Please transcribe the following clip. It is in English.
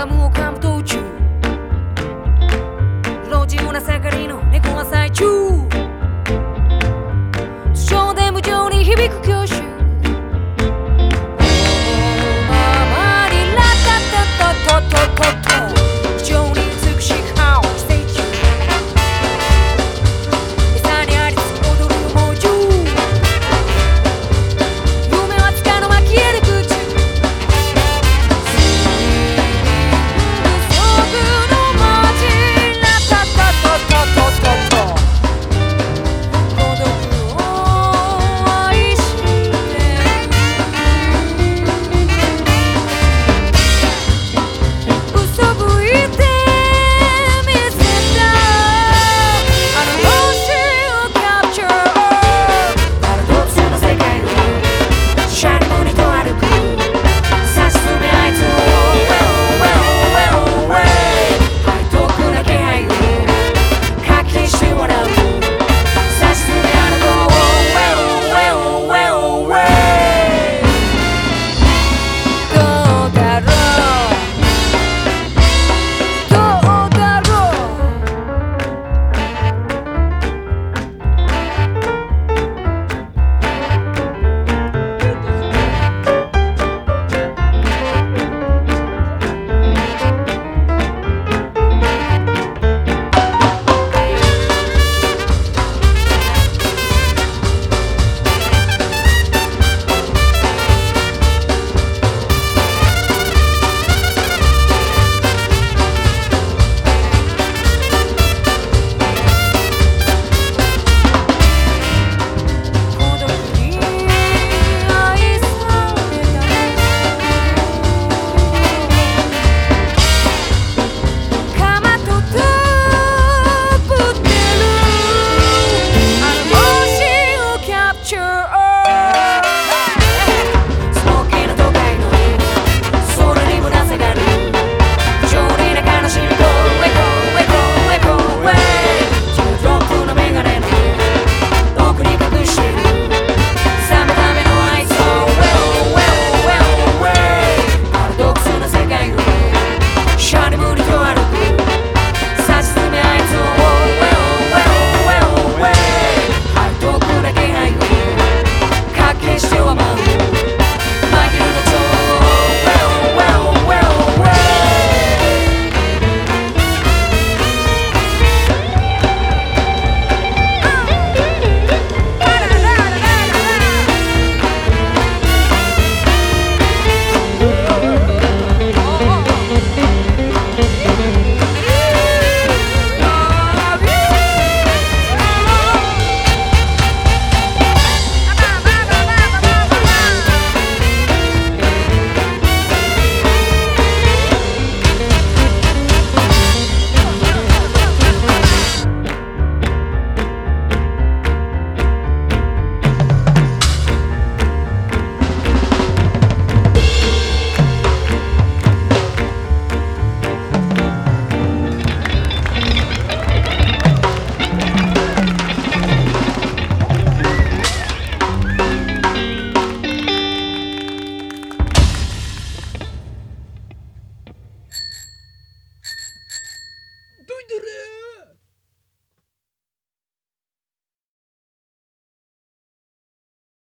ガムを噛むと